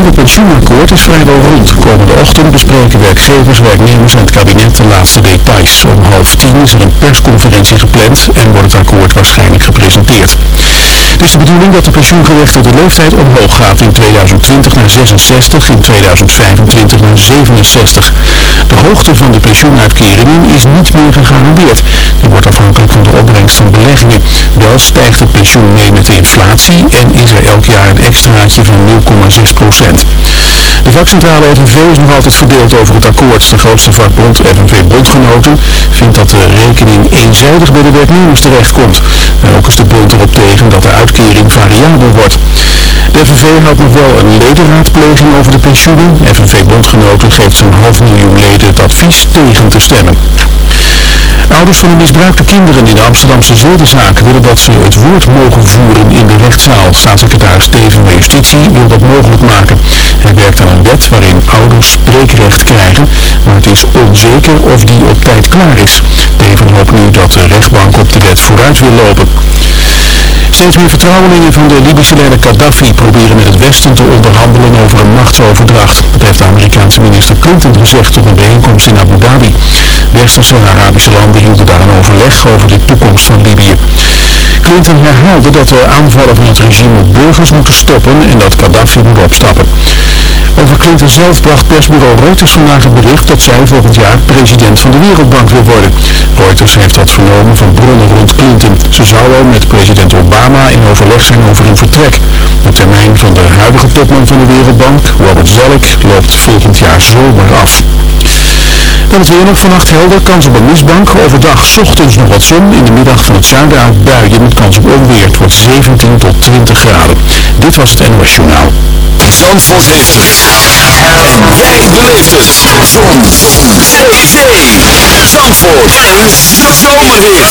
nieuwe pensioenakkoord is vrijwel rond. Komende ochtend bespreken werkgevers, werknemers en het kabinet de laatste details. Om half tien is er een persconferentie gepland en wordt het akkoord waarschijnlijk gepresenteerd. Het is de bedoeling dat de pensioengerechtigde leeftijd omhoog gaat in 2020 naar 66, in 2025 naar 67. De hoogte van de pensioenuitkeringen is niet meer gegarandeerd. Die wordt afhankelijk van de opbrengst van beleggingen. Wel stijgt het pensioen mee met de inflatie en is er elk jaar een extraatje van 0,6 procent. De vakcentrale FNV is nog altijd verdeeld over het akkoord. De grootste vakbond, FNV Bondgenoten, vindt dat de rekening eenzijdig bij de werknemers terechtkomt. En ook is de bond erop tegen dat de uitkering variabel wordt. De FNV houdt nog wel een ledenraadpleging over de pensioenen. FNV Bondgenoten geeft zo'n half miljoen leden het advies tegen te stemmen. Ouders van de misbruikte kinderen in de Amsterdamse zedenzaak willen dat ze het woord mogen voeren in de rechtszaal. Staatssecretaris Steven van Justitie wil dat mogelijk maken. Hij werkt aan een wet waarin ouders spreekrecht krijgen, maar het is onzeker of die op tijd klaar is. Steven hoopt nu dat de rechtbank op de wet vooruit wil lopen. Steeds meer vertrouwelingen van de Libische leider Gaddafi proberen met het Westen te onderhandelen over een machtsoverdracht. Dat heeft de Amerikaanse minister Clinton gezegd op een bijeenkomst in Abu Dhabi. Westerse en Arabische landen hielden daar een overleg over de toekomst van Libië. Clinton herhaalde dat de aanvallen van het regime op burgers moeten stoppen en dat Gaddafi moet opstappen. Over Clinton zelf bracht persbureau Reuters vandaag het bericht dat zij volgend jaar president van de Wereldbank wil worden. Reuters heeft dat vernomen van bronnen rond Clinton. Ze zou met president Obama in overleg zijn over een vertrek. De termijn van de huidige topman van de Wereldbank, Robert Zoellick, loopt volgend jaar zomer af. Dan het weer nog vannacht helder, kans op een mistbank. Overdag ochtends nog wat zon, in de middag van het zuiden uit buien met kans op onweer. Het wordt 17 tot 20 graden. Dit was het NOS Journaal. Zandvoort heeft het. En jij beleeft het. Zon. Zee. Zee. Zandvoort. Een zomerhit.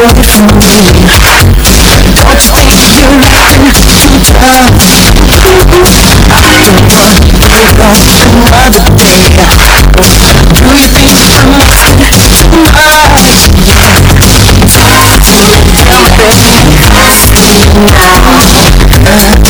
Away from me Don't you think you're lying too tough Here goes another day Do you think I'm missing much? Tell me baby, ask me now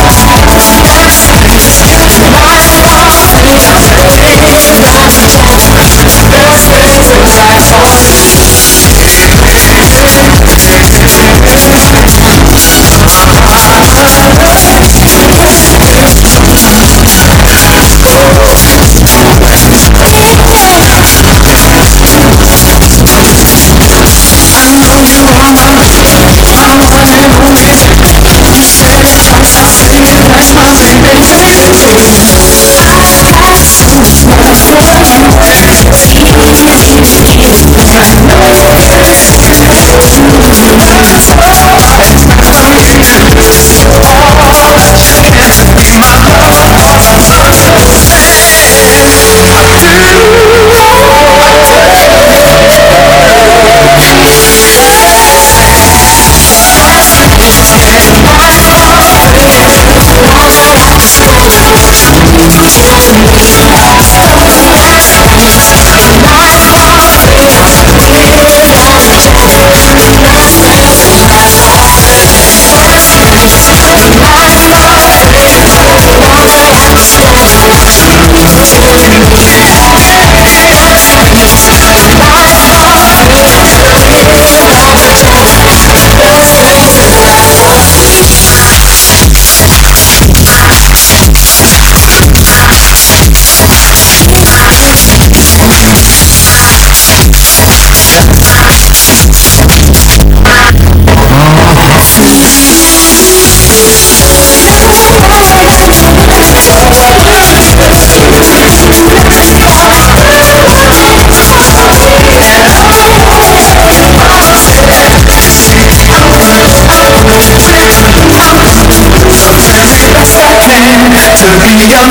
wanna, I wanna know it. You said it's Can you tell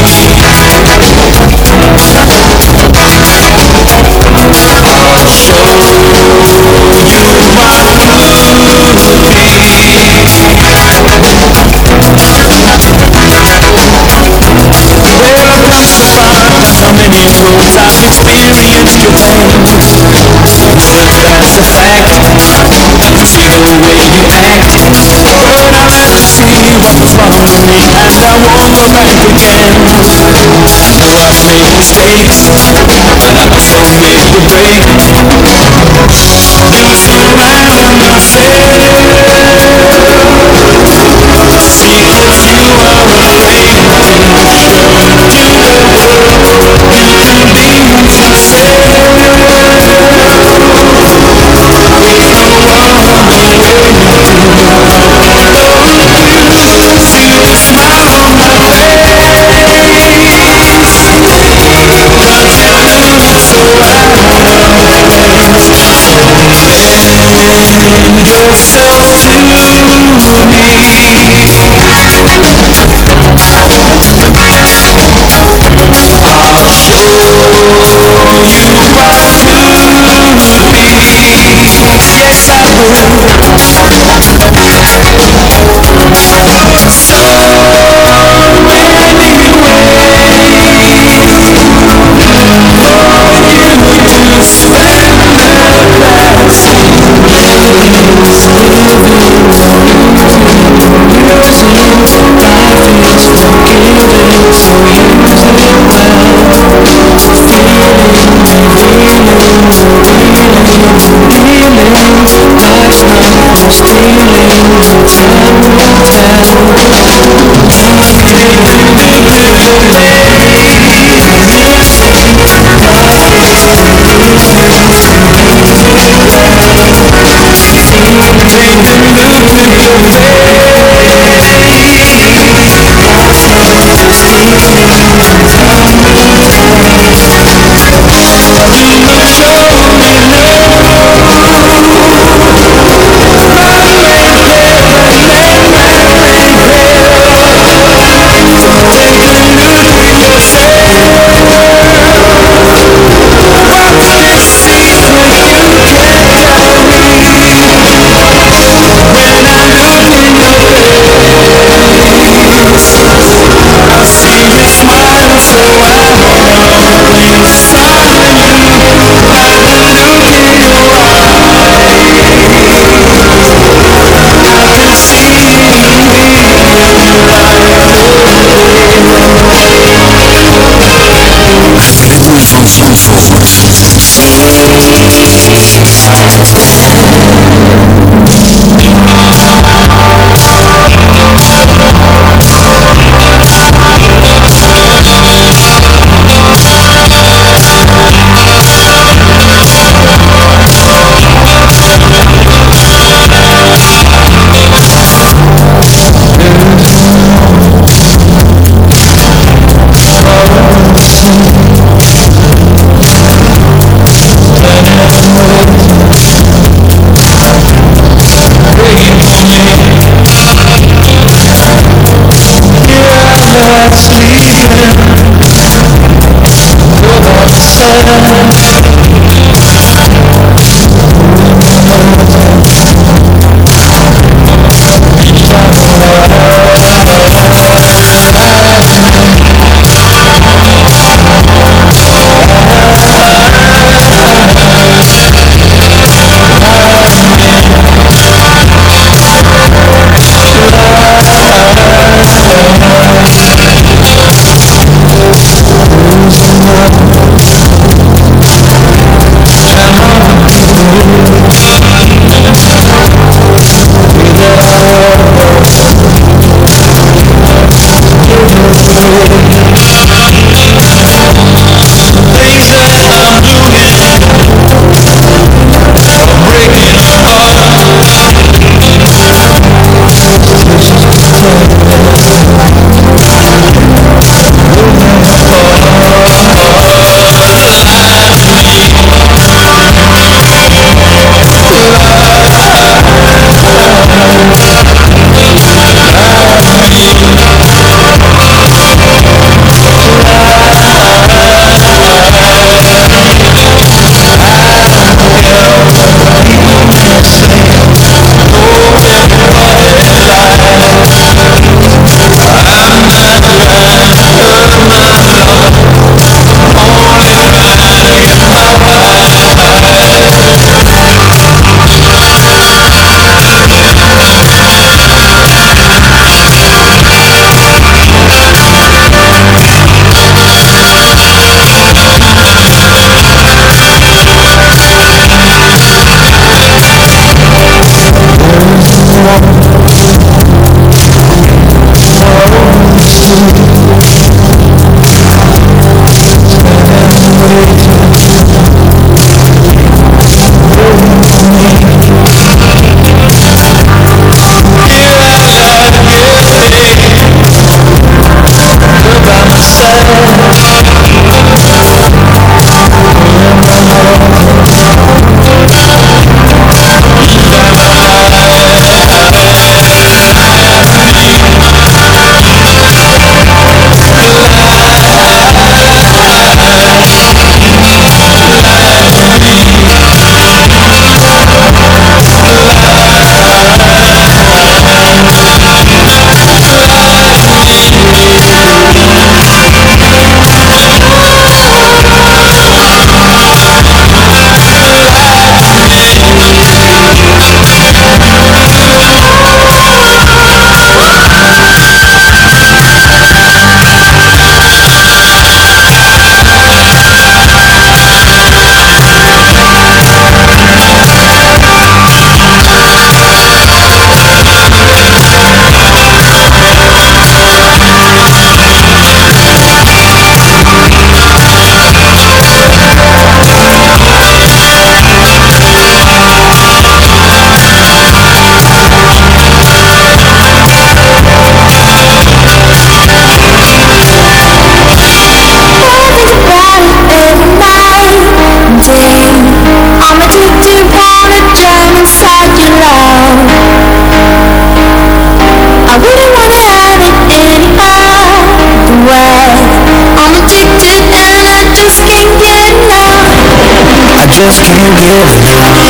get enough.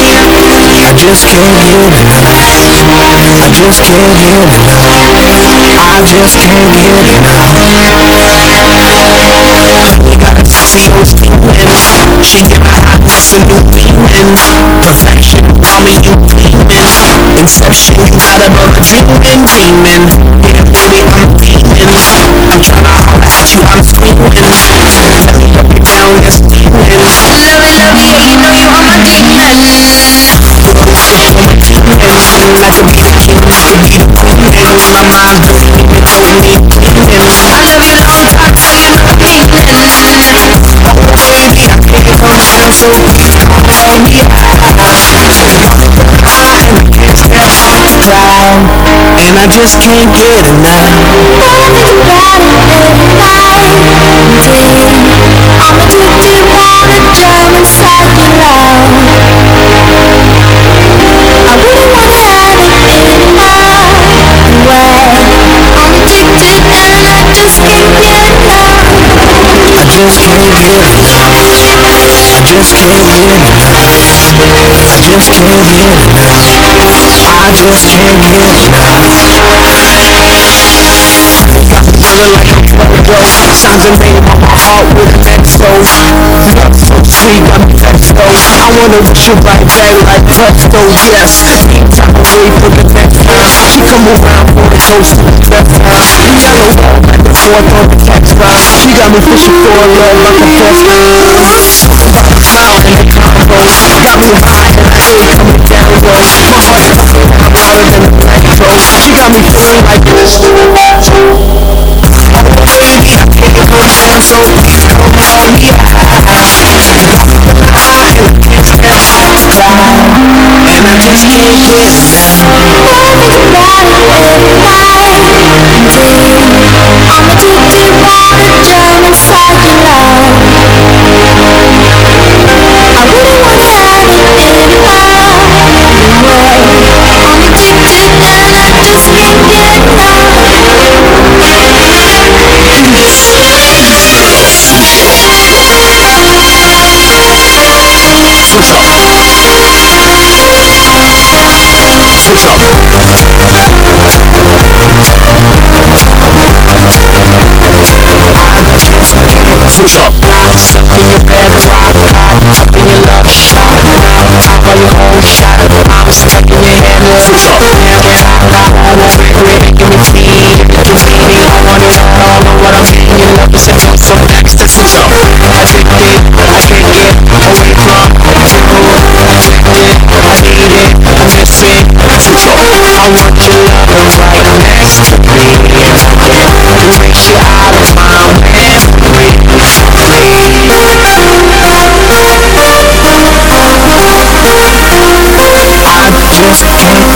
I just can't get enough. I just can't get enough. I just can't get enough. We see those demons. She give my a new demon. Perfection, call me you demon. Inception, you got another demon, demon. Yeah, baby, I'm demon. I'm tryna holler at you, I'm screaming. Tell me up and down, yes, demon. Love it, love it, yeah, you know you are my demon. I could be the king, I could be the queen my mind's dreaming, you it need cleaning I love you long and I just can't get enough think about it every night. I'm addicted, wanna drown inside your love. Just can't enough I just can't get enough I just can't get enough I just can't get enough Feeling like a photo Signs your name on my heart with an XO Love so sweet, got me though I wanna wish you right back like presto, yes. Anytime I wait for the next time She come around for the toast to the left time We got a wall back on the text line She got me fishing for a love like a time Smile and the combo Got me high and I ain't coming down low My heart is pumping harder than a electro She got me feeling like this just get enough Wanna think about Switch up. In your bed rock Up in your love shot Top of your whole shot I'm stuck in your head Switch up. Get out, out, out Making me feel Concealing, I want it all Know what I'm saying You love is so so next to switch up Addicted, I can't get away from you Addicted, I need it, I miss it up. I want your love right next to me It makes you out of my memory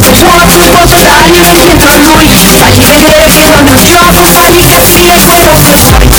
Moi, want het aan je begint te roeien Maar je weet dat ik nog veel te gaan niet Zie het voor nog te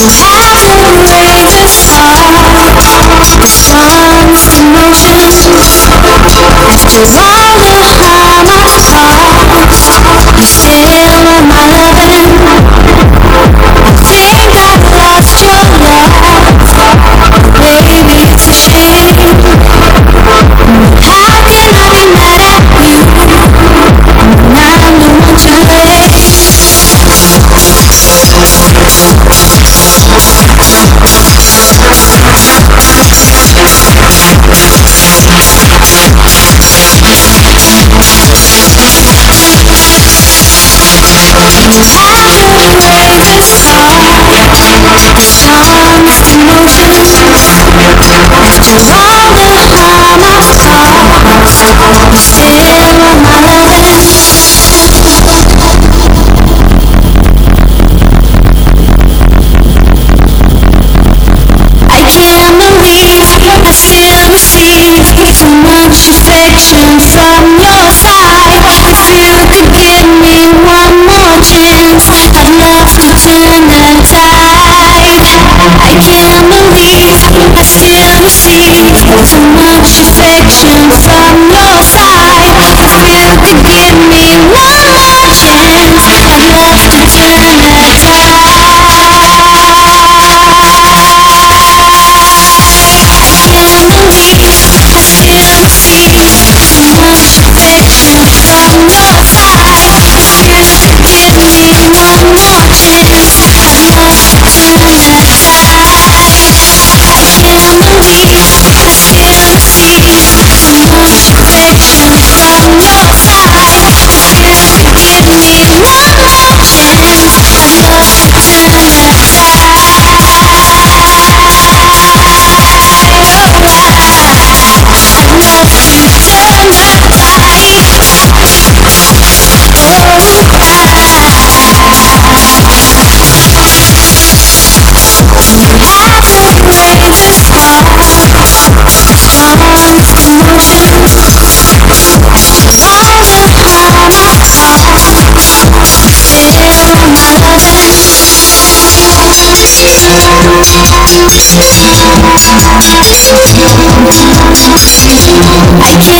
Cause all time I you. still Inside Thank you.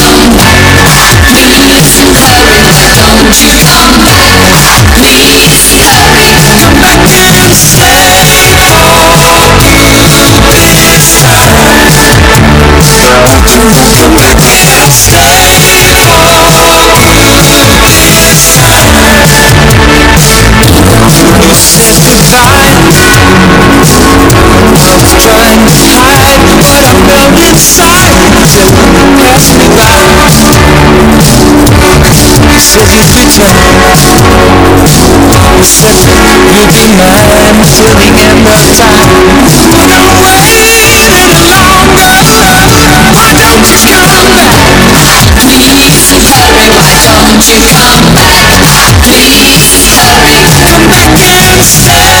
You deny be mine and the time Stop and longer Don't Please come to Please hurry. come back and stay.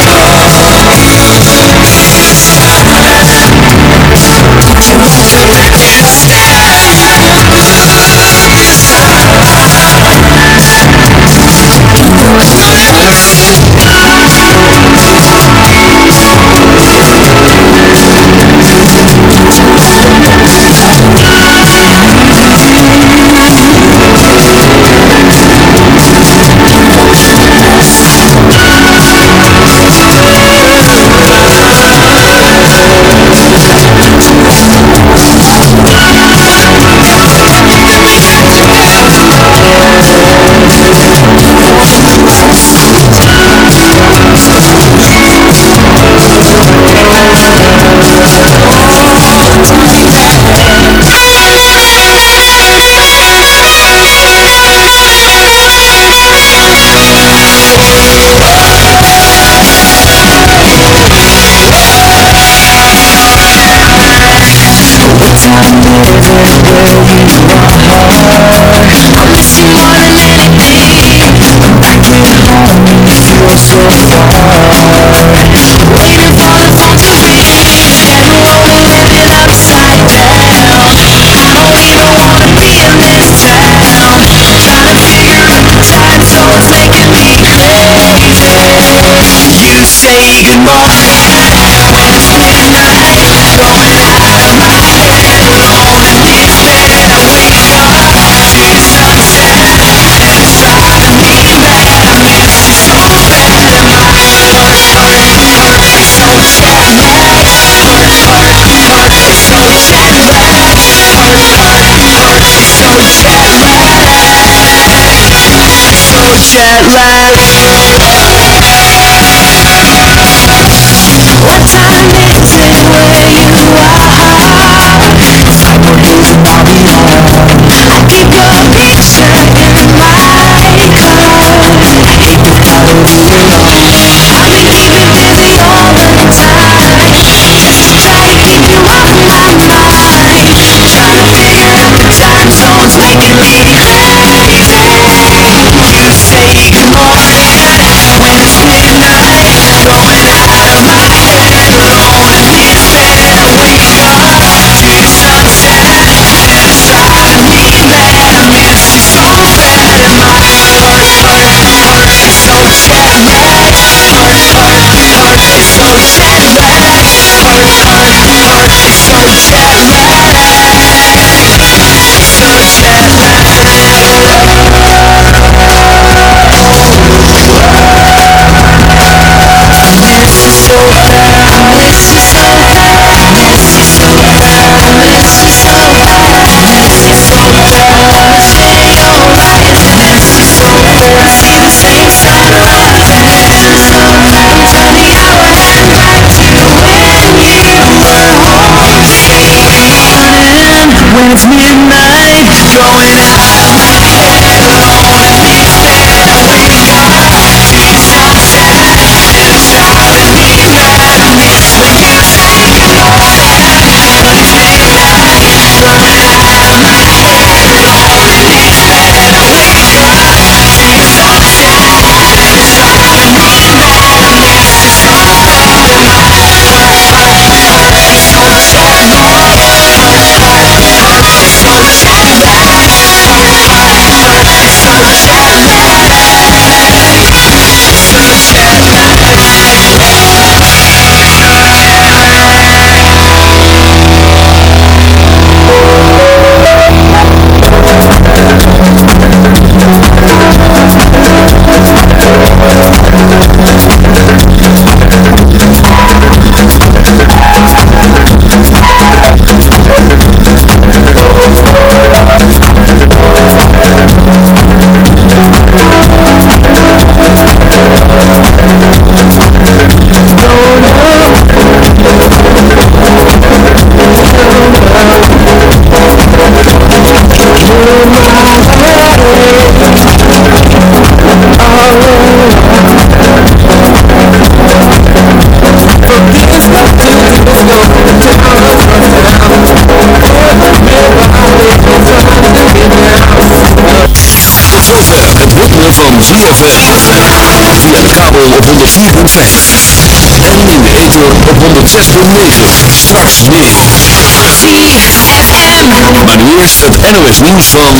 back? You it's me Via de kabel op 104.5. En in de ether op 106.9. Straks meer. ZFM. Maar nu eerst het NOS nieuws van...